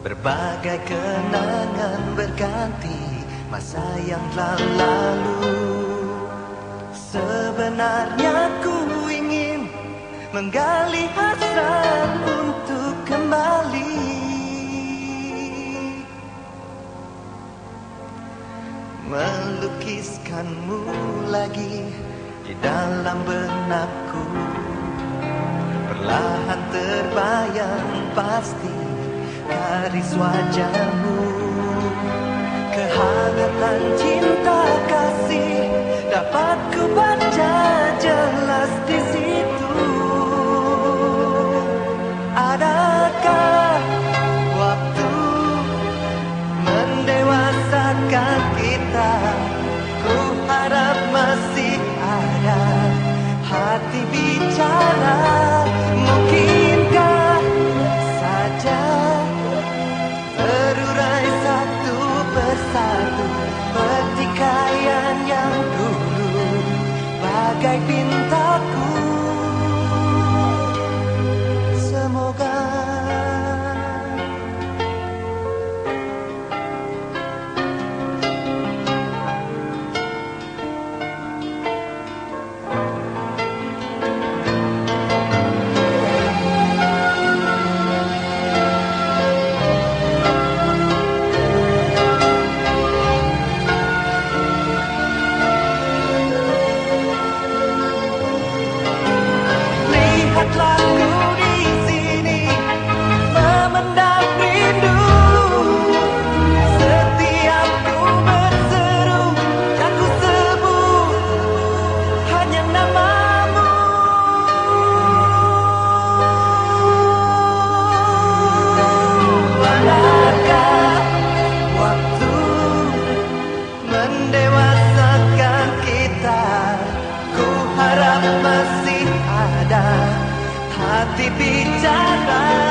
Berbagai kenangan berganti masa yang telah lalu. Sebenarnya ku ingin menggali hasrat untuk kembali. Melukiskanmu lagi di dalam benakku. Perlahan terbayang pasti garis wajahmu. 改变 light. hati bicara.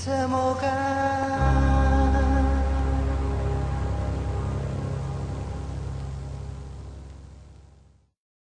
semoga